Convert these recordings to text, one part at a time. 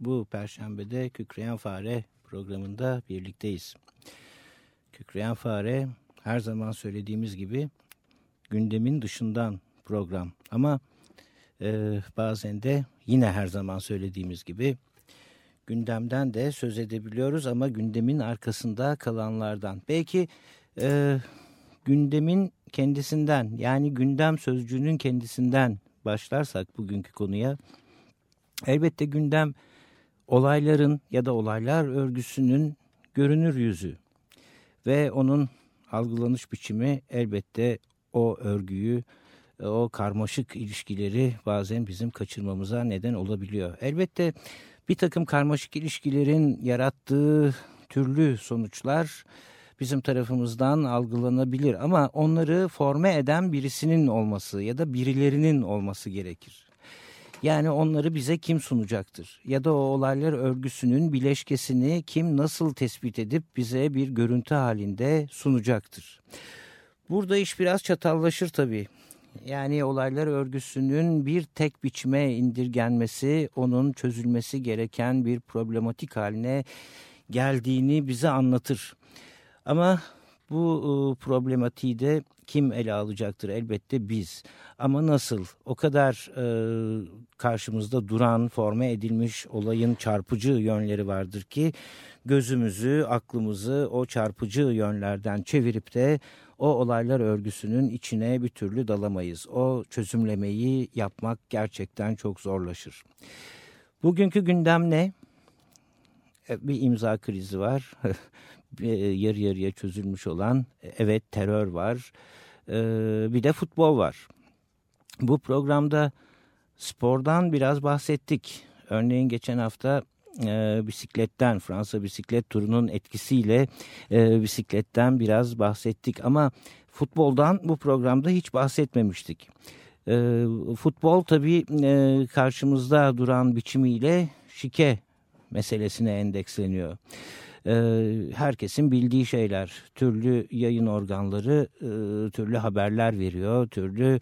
Bu perşembede Kükreyen Fare programında birlikteyiz. Kükreyen Fare her zaman söylediğimiz gibi gündemin dışından program. Ama e, bazen de yine her zaman söylediğimiz gibi gündemden de söz edebiliyoruz ama gündemin arkasında kalanlardan. Belki e, gündemin kendisinden yani gündem sözcüğünün kendisinden başlarsak bugünkü konuya elbette gündem olayların ya da olaylar örgüsünün görünür yüzü ve onun algılanış biçimi elbette o örgüyü, o karmaşık ilişkileri bazen bizim kaçırmamıza neden olabiliyor. Elbette bir takım karmaşık ilişkilerin yarattığı türlü sonuçlar bizim tarafımızdan algılanabilir ama onları forme eden birisinin olması ya da birilerinin olması gerekir. Yani onları bize kim sunacaktır? Ya da o olaylar örgüsünün bileşkesini kim nasıl tespit edip bize bir görüntü halinde sunacaktır? Burada iş biraz çatallaşır tabii. Yani olaylar örgüsünün bir tek biçime indirgenmesi, onun çözülmesi gereken bir problematik haline geldiğini bize anlatır. Ama bu e, problematiği de kim ele alacaktır? Elbette biz. Ama nasıl? O kadar e, karşımızda duran, forme edilmiş olayın çarpıcı yönleri vardır ki gözümüzü, aklımızı o çarpıcı yönlerden çevirip de o olaylar örgüsünün içine bir türlü dalamayız. O çözümlemeyi yapmak gerçekten çok zorlaşır. Bugünkü gündem ne? E, bir imza krizi var. E, yarı yarıya çözülmüş olan e, evet terör var. Bir de futbol var. Bu programda spordan biraz bahsettik. Örneğin geçen hafta bisikletten Fransa bisiklet turunun etkisiyle bisikletten biraz bahsettik. Ama futboldan bu programda hiç bahsetmemiştik. futbol tabii karşımızda duran biçimiyle şike meselesine endeksleniyor. Herkesin bildiği şeyler, türlü yayın organları türlü haberler veriyor, türlü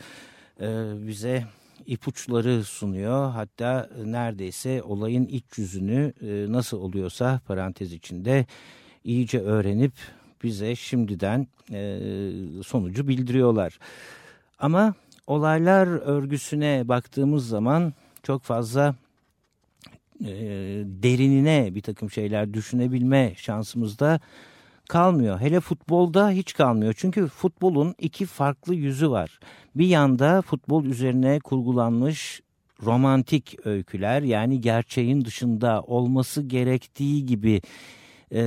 bize ipuçları sunuyor. Hatta neredeyse olayın iç yüzünü nasıl oluyorsa parantez içinde iyice öğrenip bize şimdiden sonucu bildiriyorlar. Ama olaylar örgüsüne baktığımız zaman çok fazla e, derinine bir takım şeyler düşünebilme şansımız da kalmıyor. Hele futbolda hiç kalmıyor. Çünkü futbolun iki farklı yüzü var. Bir yanda futbol üzerine kurgulanmış romantik öyküler yani gerçeğin dışında olması gerektiği gibi e,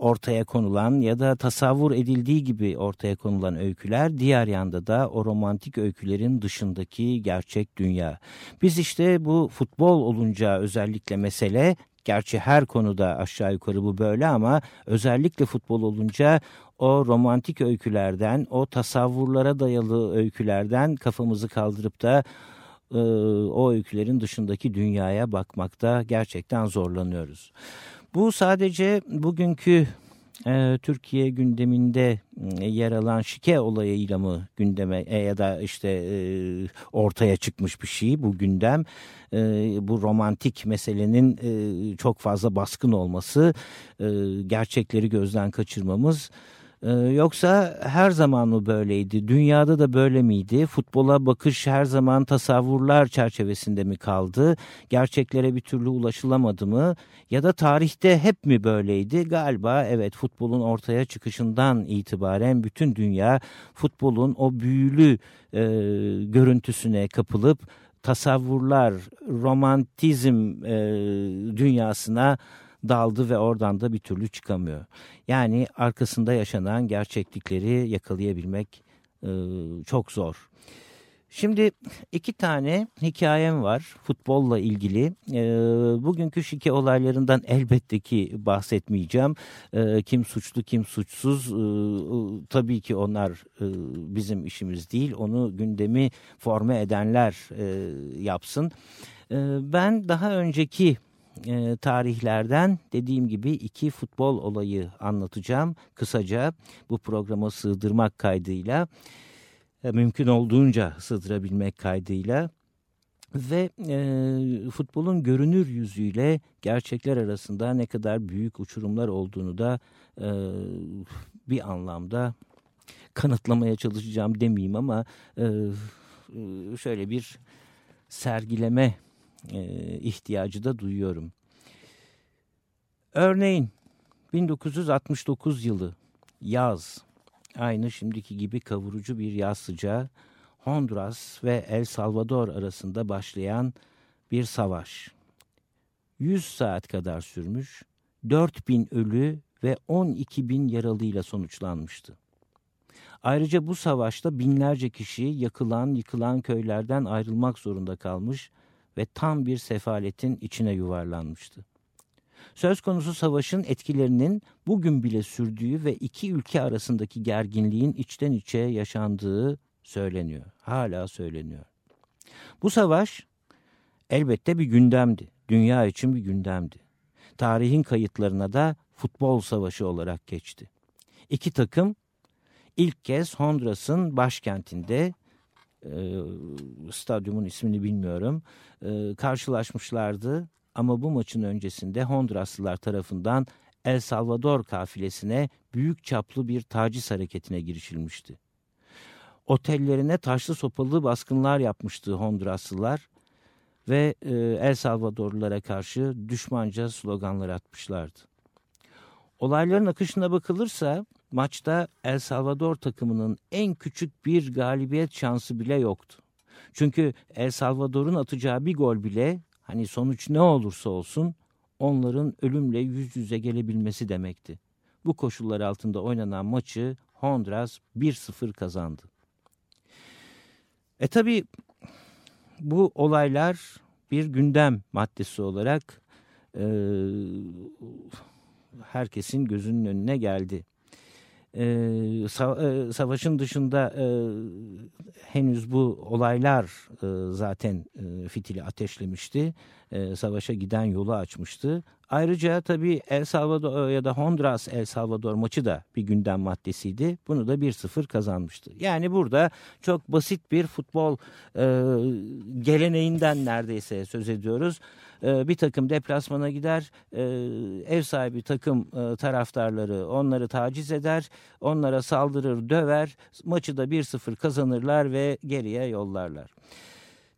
ortaya konulan ya da tasavvur edildiği gibi ortaya konulan öyküler diğer yanda da o romantik öykülerin dışındaki gerçek dünya. Biz işte bu futbol olunca özellikle mesele Gerçi her konuda aşağı yukarı bu böyle ama özellikle futbol olunca o romantik öykülerden, o tasavvurlara dayalı öykülerden kafamızı kaldırıp da e, o öykülerin dışındaki dünyaya bakmakta gerçekten zorlanıyoruz. Bu sadece bugünkü e, Türkiye gündeminde e, yer alan şike olayıyla mı gündeme e, ya da işte e, ortaya çıkmış bir şey bu gündem? E, bu romantik meselenin e, çok fazla baskın olması e, gerçekleri gözden kaçırmamız ee, yoksa her zaman mı böyleydi? Dünyada da böyle miydi? Futbola bakış her zaman tasavvurlar çerçevesinde mi kaldı? Gerçeklere bir türlü ulaşılamadı mı? Ya da tarihte hep mi böyleydi? Galiba evet futbolun ortaya çıkışından itibaren bütün dünya futbolun o büyülü e, görüntüsüne kapılıp tasavvurlar, romantizm e, dünyasına daldı ve oradan da bir türlü çıkamıyor. Yani arkasında yaşanan gerçeklikleri yakalayabilmek e, çok zor. Şimdi iki tane hikayem var futbolla ilgili. E, bugünkü şike olaylarından elbette ki bahsetmeyeceğim. E, kim suçlu kim suçsuz e, tabii ki onlar e, bizim işimiz değil. Onu gündemi forme edenler e, yapsın. E, ben daha önceki e, tarihlerden dediğim gibi iki futbol olayı anlatacağım. Kısaca bu programa sığdırmak kaydıyla. E, mümkün olduğunca sığdırabilmek kaydıyla ve e, futbolun görünür yüzüyle gerçekler arasında ne kadar büyük uçurumlar olduğunu da e, bir anlamda kanıtlamaya çalışacağım demeyeyim ama e, şöyle bir sergileme e, ihtiyacı da duyuyorum. Örneğin 1969 yılı yaz aynı şimdiki gibi kavurucu bir yaz sıcağı Honduras ve El Salvador arasında başlayan bir savaş. 100 saat kadar sürmüş, 4000 ölü ve 12 bin yaralıyla sonuçlanmıştı. Ayrıca bu savaşta binlerce kişi yakılan, yıkılan köylerden ayrılmak zorunda kalmış ve tam bir sefaletin içine yuvarlanmıştı. Söz konusu savaşın etkilerinin bugün bile sürdüğü ve iki ülke arasındaki gerginliğin içten içe yaşandığı söyleniyor. Hala söyleniyor. Bu savaş elbette bir gündemdi. Dünya için bir gündemdi. Tarihin kayıtlarına da futbol savaşı olarak geçti. İki takım ilk kez Honduras'ın başkentinde e, stadyumun ismini bilmiyorum e, karşılaşmışlardı ama bu maçın öncesinde Honduraslılar tarafından El Salvador kafilesine büyük çaplı bir taciz hareketine girişilmişti. Otellerine taşlı sopalı baskınlar yapmıştı Honduraslılar ve e, El Salvadorlulara karşı düşmanca sloganlar atmışlardı. Olayların akışına bakılırsa maçta El Salvador takımının en küçük bir galibiyet şansı bile yoktu. Çünkü El Salvador'un atacağı bir gol bile hani sonuç ne olursa olsun onların ölümle yüz yüze gelebilmesi demekti. Bu koşullar altında oynanan maçı Honduras 1-0 kazandı. E tabi bu olaylar bir gündem maddesi olarak e, herkesin gözünün önüne geldi e, savaşın dışında e, henüz bu olaylar e, zaten e, fitili ateşlemişti. E, savaşa giden yolu açmıştı. Ayrıca tabii El Salvador ya da Honduras El Salvador maçı da bir gündem maddesiydi. Bunu da 1-0 kazanmıştı. Yani burada çok basit bir futbol e, geleneğinden neredeyse söz ediyoruz. E, bir takım deplasmana gider, e, ev sahibi takım e, taraftarları onları taciz eder, onlara saldırır, döver, maçı da 1-0 kazanırlar ve geriye yollarlar.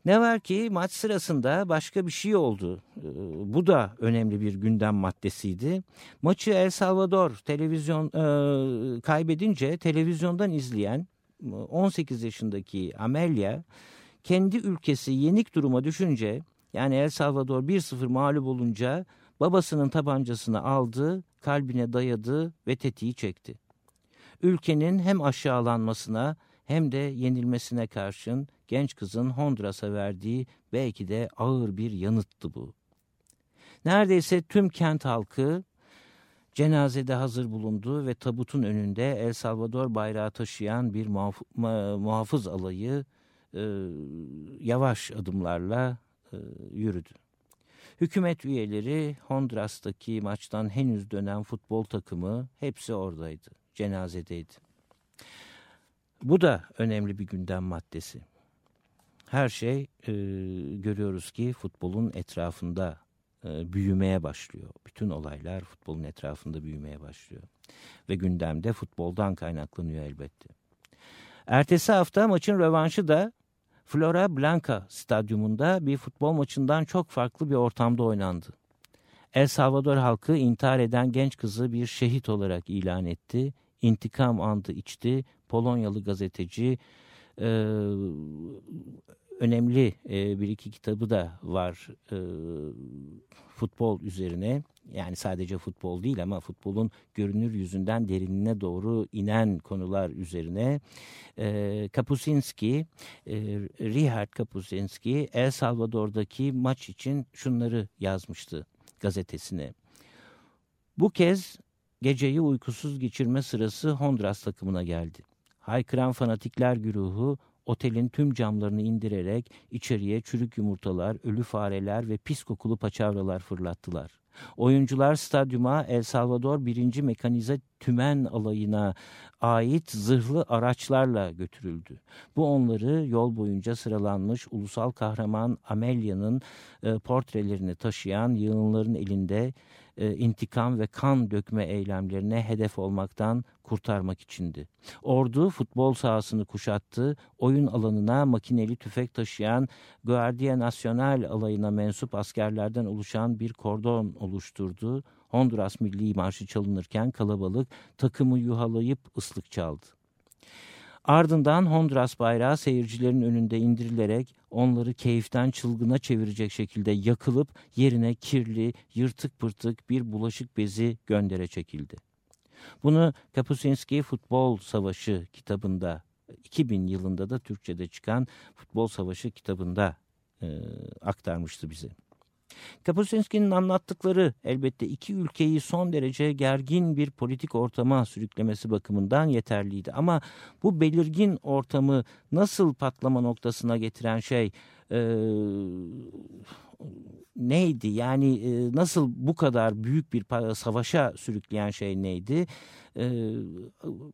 Ne var ki maç sırasında başka bir şey oldu. Bu da önemli bir gündem maddesiydi. Maçı El Salvador televizyon e, kaybedince televizyondan izleyen 18 yaşındaki Amelia kendi ülkesi yenik duruma düşünce yani El Salvador 1-0 mağlup olunca babasının tabancasını aldı, kalbine dayadı ve tetiği çekti. Ülkenin hem aşağılanmasına hem de yenilmesine karşın genç kızın Honduras'a verdiği belki de ağır bir yanıttı bu. Neredeyse tüm kent halkı cenazede hazır bulundu ve tabutun önünde El Salvador bayrağı taşıyan bir muhaf muhafız alayı e, yavaş adımlarla yürüdü. Hükümet üyeleri Honduras'taki maçtan henüz dönen futbol takımı hepsi oradaydı, cenazedeydi. Bu da önemli bir gündem maddesi. Her şey e, görüyoruz ki futbolun etrafında e, büyümeye başlıyor. Bütün olaylar futbolun etrafında büyümeye başlıyor. Ve gündemde futboldan kaynaklanıyor elbette. Ertesi hafta maçın rövanşı da Flora Blanca stadyumunda bir futbol maçından çok farklı bir ortamda oynandı. El Salvador halkı intihar eden genç kızı bir şehit olarak ilan etti. İntikam andı içti. Polonyalı gazeteci e, önemli e, bir iki kitabı da var e, futbol üzerine. Yani sadece futbol değil ama futbolun görünür yüzünden derinine doğru inen konular üzerine. E, Kapusinski, e, Richard Kapusinski El Salvador'daki maç için şunları yazmıştı gazetesine. Bu kez geceyi uykusuz geçirme sırası Honduras takımına geldi. Haykıran fanatikler güruhu otelin tüm camlarını indirerek içeriye çürük yumurtalar, ölü fareler ve pis kokulu paçavralar fırlattılar. Oyuncular stadyuma El Salvador 1. Mekanize Tümen Alayı'na ait zırhlı araçlarla götürüldü. Bu onları yol boyunca sıralanmış ulusal kahraman Amelia'nın e, portrelerini taşıyan yığınların elinde e, intikam ve kan dökme eylemlerine hedef olmaktan kurtarmak içindi. Ordu futbol sahasını kuşattı, oyun alanına makineli tüfek taşıyan Guardia Nacional alayına mensup askerlerden oluşan bir kordon oluşturdu. Honduras Milli Marşı çalınırken kalabalık takımı yuhalayıp ıslık çaldı. Ardından Honduras bayrağı seyircilerin önünde indirilerek onları keyiften çılgına çevirecek şekilde yakılıp yerine kirli, yırtık pırtık bir bulaşık bezi göndere çekildi. Bunu Kapusinski Futbol Savaşı kitabında 2000 yılında da Türkçe'de çıkan Futbol Savaşı kitabında e, aktarmıştı bize. Kapusinski'nin anlattıkları elbette iki ülkeyi son derece gergin bir politik ortama sürüklemesi bakımından yeterliydi. Ama bu belirgin ortamı nasıl patlama noktasına getiren şey e, neydi? Yani e, nasıl bu kadar büyük bir savaşa sürükleyen şey neydi? E,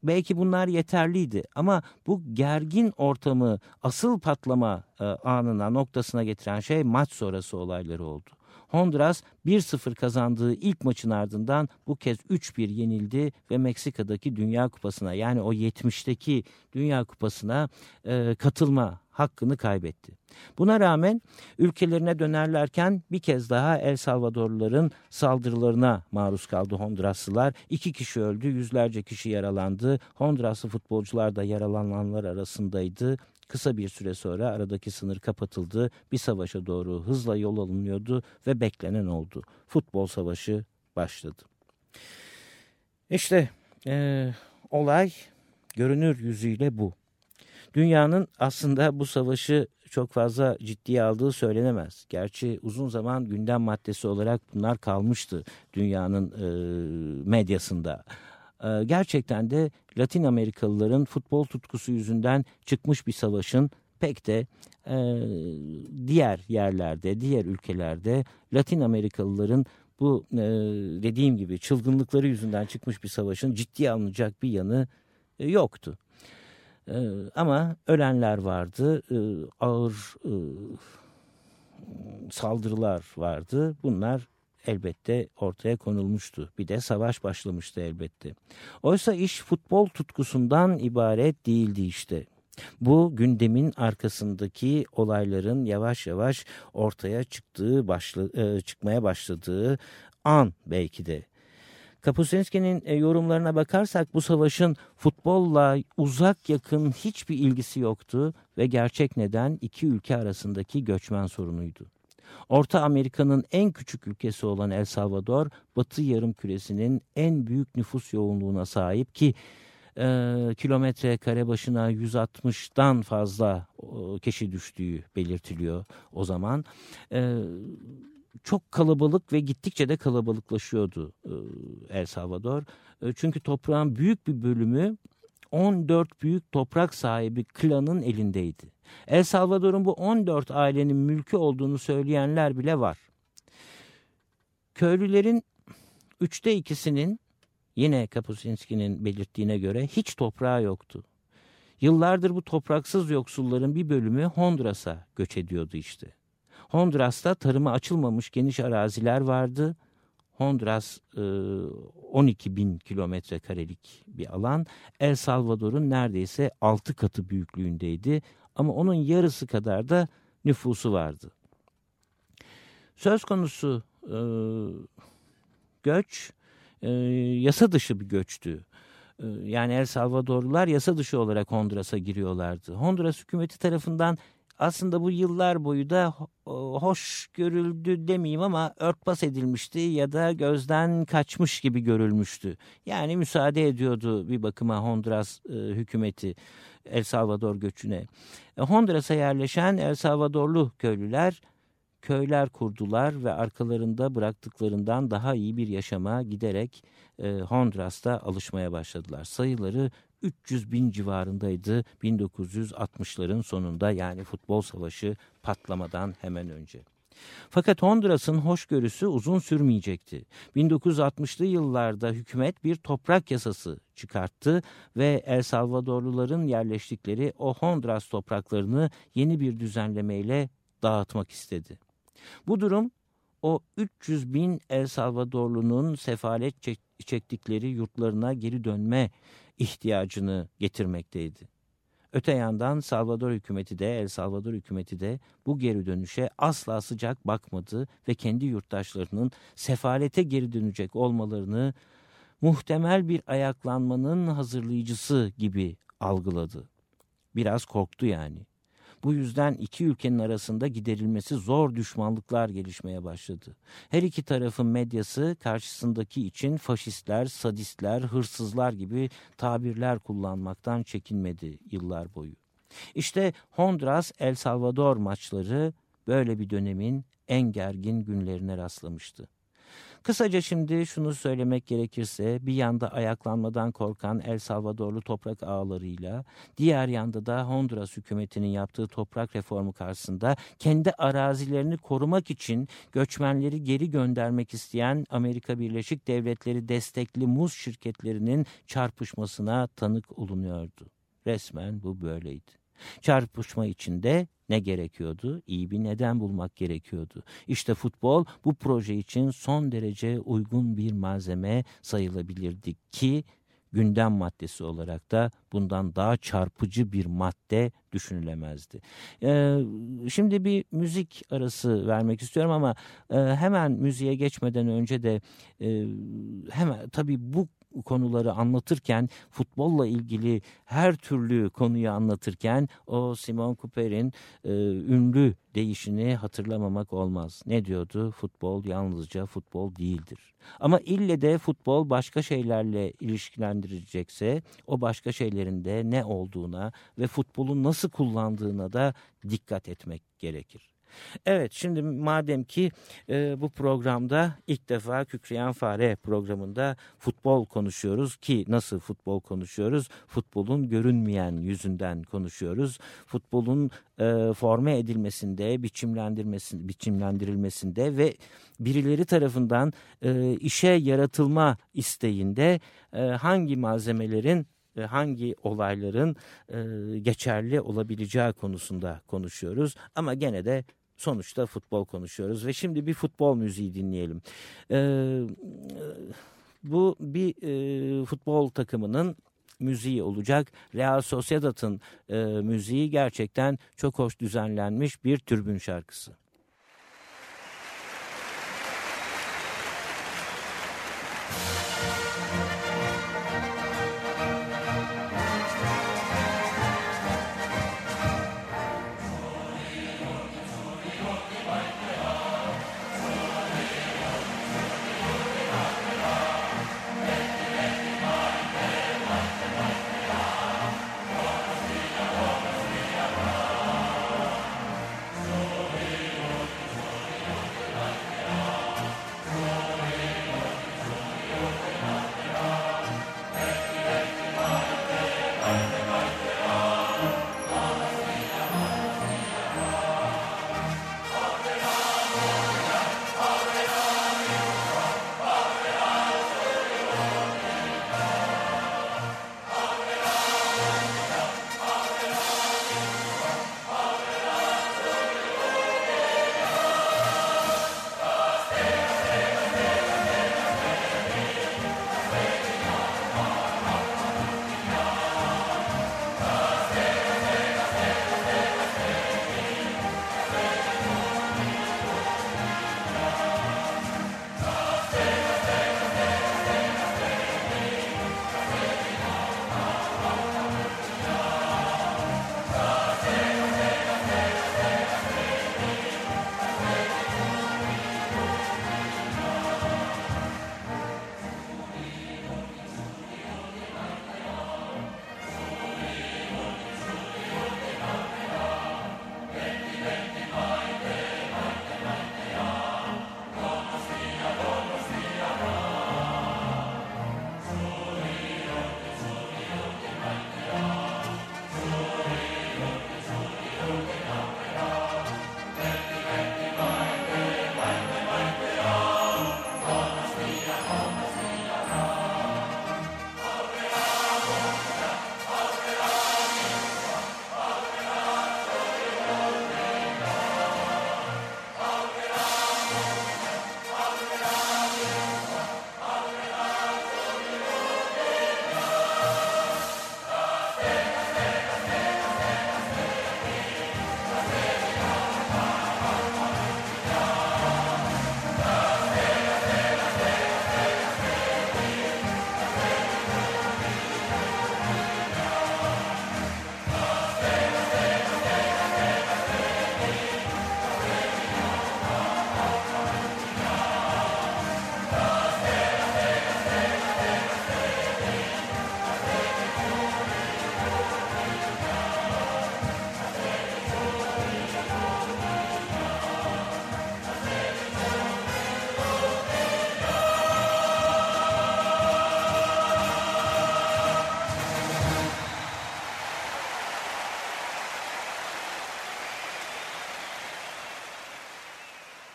belki bunlar yeterliydi ama bu gergin ortamı asıl patlama e, anına noktasına getiren şey maç sonrası olayları oldu. Honduras 1-0 kazandığı ilk maçın ardından bu kez 3-1 yenildi ve Meksika'daki Dünya Kupası'na yani o 70'teki Dünya Kupası'na e, katılma hakkını kaybetti. Buna rağmen ülkelerine dönerlerken bir kez daha El Salvadorluların saldırılarına maruz kaldı Honduraslılar. İki kişi öldü, yüzlerce kişi yaralandı. Honduraslı futbolcular da yaralananlar arasındaydı. Kısa bir süre sonra aradaki sınır kapatıldı. Bir savaşa doğru hızla yol alınıyordu ve beklenen oldu. Futbol savaşı başladı. İşte e, olay görünür yüzüyle bu. Dünyanın aslında bu savaşı çok fazla ciddiye aldığı söylenemez. Gerçi uzun zaman gündem maddesi olarak bunlar kalmıştı dünyanın e, medyasında. E, gerçekten de Latin Amerikalıların futbol tutkusu yüzünden çıkmış bir savaşın pek de e, diğer yerlerde, diğer ülkelerde Latin Amerikalıların bu e, dediğim gibi çılgınlıkları yüzünden çıkmış bir savaşın ciddiye alınacak bir yanı e, yoktu. Ee, ama ölenler vardı, ee, ağır e, saldırılar vardı. Bunlar elbette ortaya konulmuştu. Bir de savaş başlamıştı elbette. Oysa iş futbol tutkusundan ibaret değildi işte. Bu gündemin arkasındaki olayların yavaş yavaş ortaya çıktığı, başla, e, çıkmaya başladığı an belki de Kapuscinski'nin e, yorumlarına bakarsak bu savaşın futbolla uzak yakın hiçbir ilgisi yoktu ve gerçek neden iki ülke arasındaki göçmen sorunuydu. Orta Amerika'nın en küçük ülkesi olan El Salvador, Batı yarım küresinin en büyük nüfus yoğunluğuna sahip ki e, kilometre kare başına 160'dan fazla e, kişi düştüğü belirtiliyor o zaman. E, çok kalabalık ve gittikçe de kalabalıklaşıyordu El Salvador. Çünkü toprağın büyük bir bölümü 14 büyük toprak sahibi klanın elindeydi. El Salvador'un bu 14 ailenin mülkü olduğunu söyleyenler bile var. Köylülerin üçte ikisinin yine Kapusinski'nin belirttiğine göre hiç toprağı yoktu. Yıllardır bu topraksız yoksulların bir bölümü Honduras'a göç ediyordu işte. Honduras'ta tarıma açılmamış geniş araziler vardı. Honduras 12 bin kilometre karelik bir alan. El Salvador'un neredeyse 6 katı büyüklüğündeydi. Ama onun yarısı kadar da nüfusu vardı. Söz konusu e, göç e, yasa dışı bir göçtü. E, yani El Salvadorlular yasa dışı olarak Honduras'a giriyorlardı. Honduras hükümeti tarafından aslında bu yıllar boyu da hoş görüldü demeyeyim ama örtbas edilmişti ya da gözden kaçmış gibi görülmüştü. Yani müsaade ediyordu bir bakıma Honduras e, hükümeti El Salvador göçüne. E, Honduras'a yerleşen El Salvadorlu köylüler köyler kurdular ve arkalarında bıraktıklarından daha iyi bir yaşama giderek e, Honduras'ta alışmaya başladılar. Sayıları 300 bin civarındaydı 1960'ların sonunda yani futbol savaşı patlamadan hemen önce. Fakat Honduras'ın hoşgörüsü uzun sürmeyecekti. 1960'lı yıllarda hükümet bir toprak yasası çıkarttı ve El Salvadorluların yerleştikleri o Honduras topraklarını yeni bir düzenlemeyle dağıtmak istedi. Bu durum o 300 bin El Salvadorlunun sefalet çektikleri yurtlarına geri dönme ihtiyacını getirmekteydi. Öte yandan Salvador hükümeti de El Salvador hükümeti de bu geri dönüşe asla sıcak bakmadı ve kendi yurttaşlarının sefalete geri dönecek olmalarını muhtemel bir ayaklanmanın hazırlayıcısı gibi algıladı. Biraz korktu yani. Bu yüzden iki ülkenin arasında giderilmesi zor düşmanlıklar gelişmeye başladı. Her iki tarafın medyası karşısındaki için faşistler, sadistler, hırsızlar gibi tabirler kullanmaktan çekinmedi yıllar boyu. İşte Honduras El Salvador maçları böyle bir dönemin en gergin günlerine rastlamıştı. Kısaca şimdi şunu söylemek gerekirse bir yanda ayaklanmadan korkan El Salvadorlu toprak ağlarıyla diğer yanda da Honduras hükümetinin yaptığı toprak reformu karşısında kendi arazilerini korumak için göçmenleri geri göndermek isteyen Amerika Birleşik Devletleri destekli muz şirketlerinin çarpışmasına tanık olunuyordu. Resmen bu böyleydi. Çarpışma içinde ne gerekiyordu? İyi bir neden bulmak gerekiyordu. İşte futbol bu proje için son derece uygun bir malzeme sayılabilirdi ki gündem maddesi olarak da bundan daha çarpıcı bir madde düşünülemezdi. Ee, şimdi bir müzik arası vermek istiyorum ama e, hemen müziğe geçmeden önce de e, hemen tabii bu konuları anlatırken futbolla ilgili her türlü konuyu anlatırken o Simon Cooper'in e, ünlü değişini hatırlamamak olmaz. Ne diyordu? Futbol yalnızca futbol değildir. Ama ille de futbol başka şeylerle ilişkilendirilecekse o başka şeylerin de ne olduğuna ve futbolun nasıl kullandığına da dikkat etmek gerekir. Evet şimdi madem ki e, bu programda ilk defa Kükreyen Fare programında futbol konuşuyoruz ki nasıl futbol konuşuyoruz? Futbolun görünmeyen yüzünden konuşuyoruz. Futbolun e, forme edilmesinde, biçimlendirmesinde, biçimlendirilmesinde ve birileri tarafından e, işe yaratılma isteğinde e, hangi malzemelerin hangi olayların e, geçerli olabileceği konusunda konuşuyoruz. Ama gene de sonuçta futbol konuşuyoruz ve şimdi bir futbol müziği dinleyelim. Ee, bu bir e, futbol takımının müziği olacak. Real Sociedad'ın e, müziği gerçekten çok hoş düzenlenmiş bir türbün şarkısı.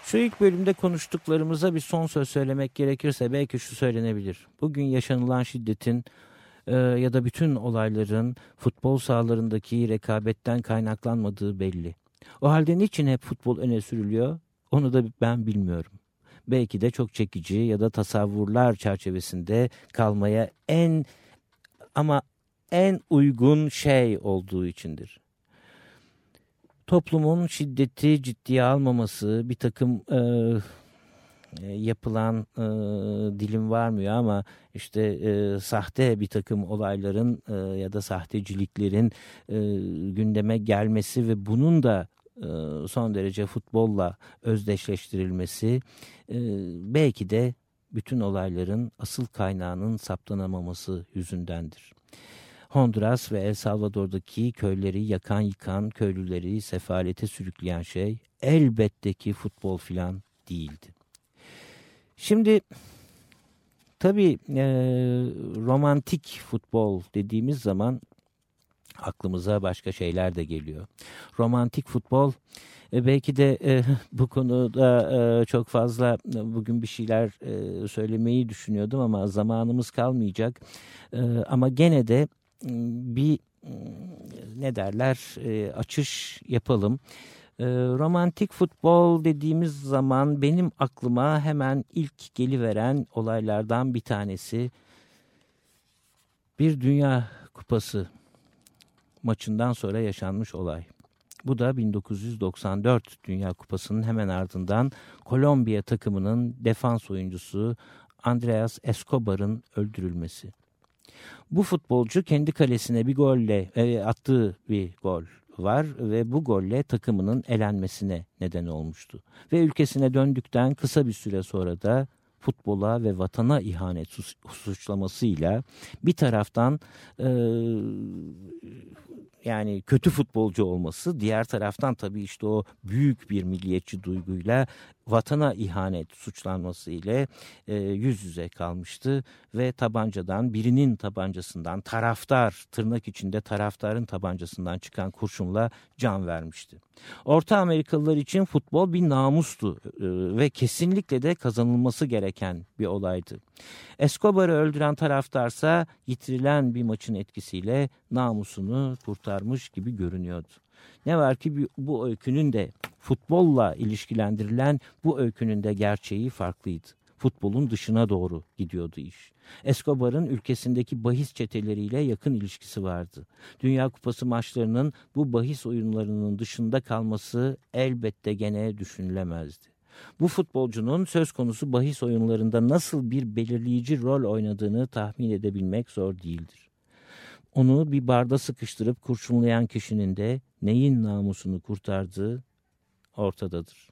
Şu ilk bölümde konuştuklarımıza bir son söz söylemek gerekirse belki şu söylenebilir. Bugün yaşanılan şiddetin e, ya da bütün olayların futbol sahalarındaki rekabetten kaynaklanmadığı belli. O halde niçin hep futbol öne sürülüyor onu da ben bilmiyorum. Belki de çok çekici ya da tasavvurlar çerçevesinde kalmaya en ama en uygun şey olduğu içindir toplumun şiddeti ciddiye almaması, bir takım e, e, yapılan e, dilim varmıyor ama işte e, sahte bir takım olayların e, ya da sahteciliklerin e, gündeme gelmesi ve bunun da e, son derece futbolla özdeşleştirilmesi e, belki de bütün olayların asıl kaynağının saptanamaması yüzündendir. Honduras ve El Salvador'daki köyleri yakan yıkan, köylüleri sefalete sürükleyen şey elbette ki futbol filan değildi. Şimdi tabii e, romantik futbol dediğimiz zaman aklımıza başka şeyler de geliyor. Romantik futbol e, belki de e, bu konuda e, çok fazla e, bugün bir şeyler e, söylemeyi düşünüyordum ama zamanımız kalmayacak. E, ama gene de bir ne derler e, açış yapalım. E, romantik futbol dediğimiz zaman benim aklıma hemen ilk geliveren olaylardan bir tanesi bir Dünya Kupası maçından sonra yaşanmış olay. Bu da 1994 Dünya Kupası'nın hemen ardından Kolombiya takımının defans oyuncusu Andreas Escobar'ın öldürülmesi. Bu futbolcu kendi kalesine bir golle e, attığı bir gol var ve bu golle takımının elenmesine neden olmuştu. Ve ülkesine döndükten kısa bir süre sonra da futbola ve vatana ihanet suçlamasıyla bir taraftan e, yani kötü futbolcu olması diğer taraftan tabii işte o büyük bir milliyetçi duyguyla vatana ihanet suçlanması ile e, yüz yüze kalmıştı ve tabancadan birinin tabancasından taraftar tırnak içinde taraftarın tabancasından çıkan kurşunla can vermişti. Orta Amerikalılar için futbol bir namustu e, ve kesinlikle de kazanılması gereken bir olaydı. Escobar'ı öldüren taraftarsa yitirilen bir maçın etkisiyle namusunu kurtarmış gibi görünüyordu. Ne var ki bu öykünün de futbolla ilişkilendirilen bu öykünün de gerçeği farklıydı. Futbolun dışına doğru gidiyordu iş. Escobar'ın ülkesindeki bahis çeteleriyle yakın ilişkisi vardı. Dünya Kupası maçlarının bu bahis oyunlarının dışında kalması elbette gene düşünülemezdi. Bu futbolcunun söz konusu bahis oyunlarında nasıl bir belirleyici rol oynadığını tahmin edebilmek zor değildir. Onu bir barda sıkıştırıp kurşunlayan kişinin de neyin namusunu kurtardığı ortadadır.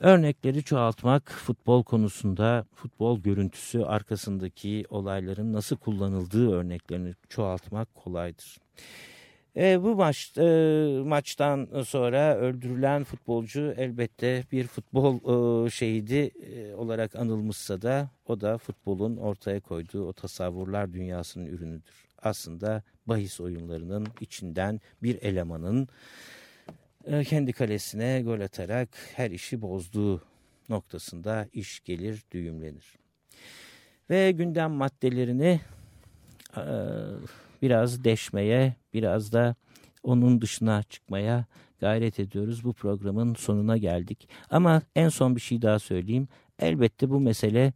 Örnekleri çoğaltmak futbol konusunda futbol görüntüsü arkasındaki olayların nasıl kullanıldığı örneklerini çoğaltmak kolaydır. E, bu maç e, maçtan sonra öldürülen futbolcu elbette bir futbol e, şehidi e, olarak anılmışsa da o da futbolun ortaya koyduğu o tasavvurlar dünyasının ürünüdür. Aslında bahis oyunlarının içinden bir elemanın e, kendi kalesine gol atarak her işi bozduğu noktasında iş gelir düğümlenir. Ve gündem maddelerini e, biraz deşmeye, biraz da onun dışına çıkmaya gayret ediyoruz. Bu programın sonuna geldik. Ama en son bir şey daha söyleyeyim. Elbette bu mesele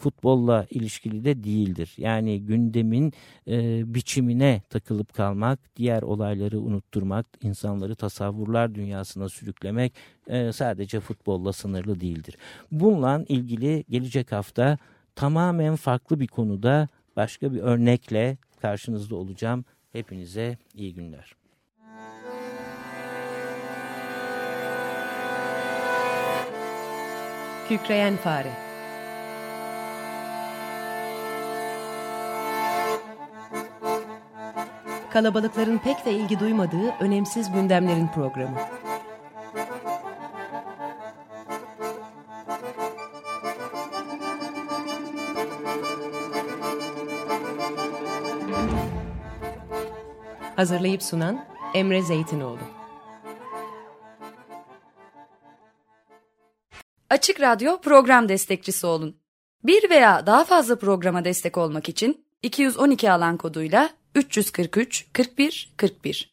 futbolla ilişkili de değildir. Yani gündemin e, biçimine takılıp kalmak, diğer olayları unutturmak, insanları tasavvurlar dünyasına sürüklemek e, sadece futbolla sınırlı değildir. Bununla ilgili gelecek hafta tamamen farklı bir konuda başka bir örnekle karşınızda olacağım. Hepinize iyi günler. Kükreyen Fare Kalabalıkların pek de ilgi duymadığı önemsiz gündemlerin programı. Hazırlayıp sunan Emre Zeytinoğlu. Açık Radyo program destekçisi olun. Bir veya daha fazla programa destek olmak için 212 alan koduyla 343 41 41